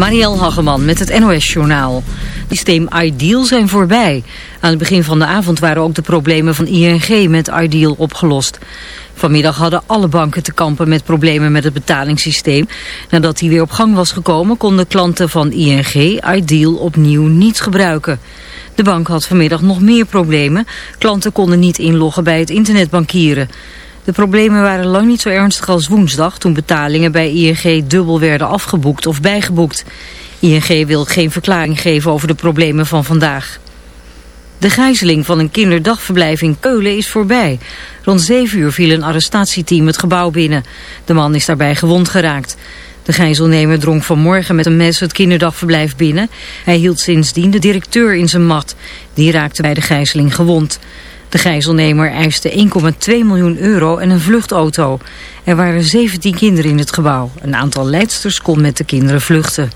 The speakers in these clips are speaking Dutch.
Marielle Hageman met het NOS-journaal. Systeem Ideal zijn voorbij. Aan het begin van de avond waren ook de problemen van ING met Ideal opgelost. Vanmiddag hadden alle banken te kampen met problemen met het betalingssysteem. Nadat die weer op gang was gekomen konden klanten van ING Ideal opnieuw niet gebruiken. De bank had vanmiddag nog meer problemen. Klanten konden niet inloggen bij het internetbankieren. De problemen waren lang niet zo ernstig als woensdag... toen betalingen bij ING dubbel werden afgeboekt of bijgeboekt. ING wil geen verklaring geven over de problemen van vandaag. De gijzeling van een kinderdagverblijf in Keulen is voorbij. Rond 7 uur viel een arrestatieteam het gebouw binnen. De man is daarbij gewond geraakt. De gijzelnemer drong vanmorgen met een mes het kinderdagverblijf binnen. Hij hield sindsdien de directeur in zijn mat. Die raakte bij de gijzeling gewond. De gijzelnemer eiste 1,2 miljoen euro en een vluchtauto. Er waren 17 kinderen in het gebouw. Een aantal leidsters kon met de kinderen vluchten.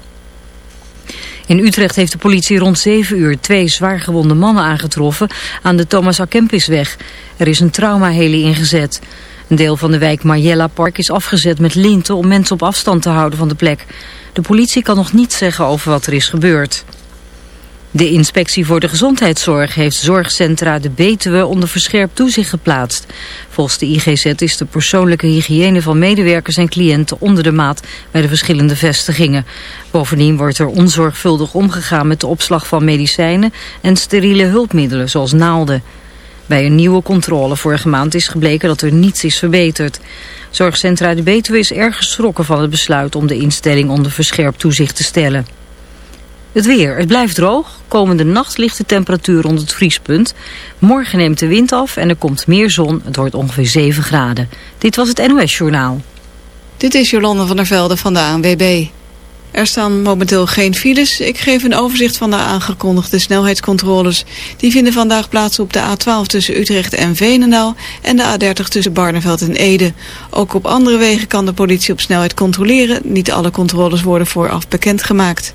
In Utrecht heeft de politie rond 7 uur twee zwaargewonde mannen aangetroffen aan de Thomas A. Er is een traumaheli ingezet. Een deel van de wijk Marjella Park is afgezet met linten om mensen op afstand te houden van de plek. De politie kan nog niets zeggen over wat er is gebeurd. De inspectie voor de gezondheidszorg heeft zorgcentra de Betuwe onder verscherpt toezicht geplaatst. Volgens de IGZ is de persoonlijke hygiëne van medewerkers en cliënten onder de maat bij de verschillende vestigingen. Bovendien wordt er onzorgvuldig omgegaan met de opslag van medicijnen en steriele hulpmiddelen zoals naalden. Bij een nieuwe controle vorige maand is gebleken dat er niets is verbeterd. Zorgcentra de Betuwe is erg geschrokken van het besluit om de instelling onder verscherpt toezicht te stellen. Het weer. Het blijft droog. Komende nacht ligt de temperatuur rond het vriespunt. Morgen neemt de wind af en er komt meer zon. Het wordt ongeveer 7 graden. Dit was het NOS Journaal. Dit is Jolande van der Velde van de ANWB. Er staan momenteel geen files. Ik geef een overzicht van de aangekondigde snelheidscontroles. Die vinden vandaag plaats op de A12 tussen Utrecht en Veenendaal... en de A30 tussen Barneveld en Ede. Ook op andere wegen kan de politie op snelheid controleren. Niet alle controles worden vooraf bekendgemaakt.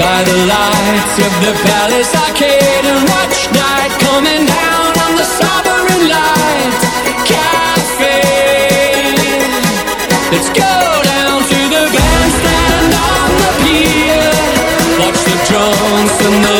by the lights of the Palace Arcade and watch night coming down on the Sovereign Light Cafe. Let's go down to the bandstand on the pier. Watch the drunks and the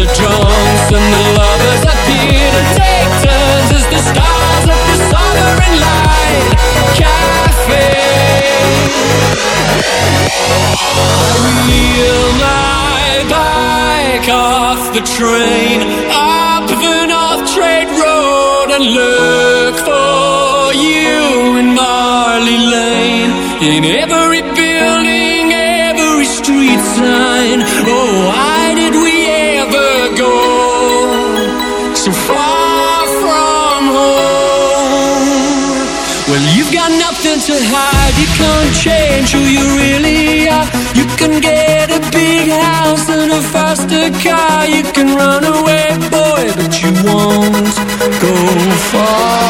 The drunks and the lovers appear to take turns as the stars of the Sovereign Light Cafe. Wheel my bike off the train up the North Trade Road and look for you in Marley Lane. In every building, every street sign. Oh, why who you really are. You can get a big house and a faster car. You can run away, boy, but you won't go far.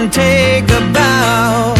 And take a bow?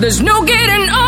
There's no getting over.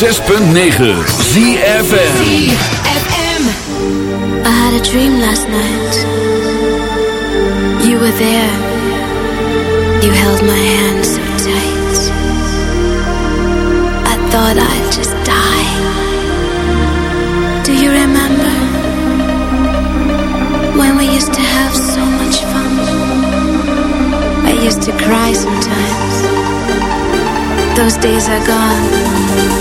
106.9 ZFM ZFM I had a dream last night. You were there. You held my hand so tight. I thought I'd just die. Do you remember When we used to have so much fun? I used to cry sometimes. Those days are gone.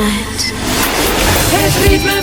Night. Het ritme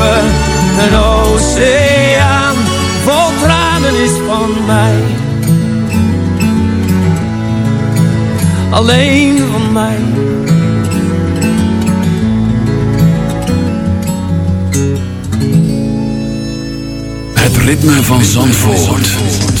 schepen, een oceaan vol tranen is van mij. Alleen van mij. Het ritme van Zandvoort. Zandvoort.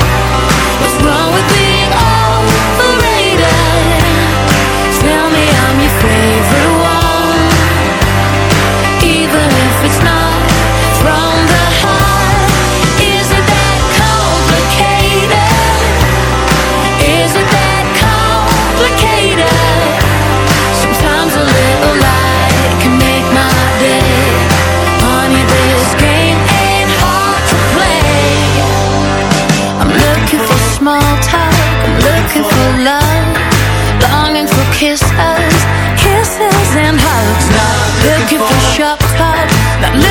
kisses, kisses and hugs. Not looking, for, shortcuts, not